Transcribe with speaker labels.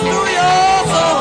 Speaker 1: through your soul.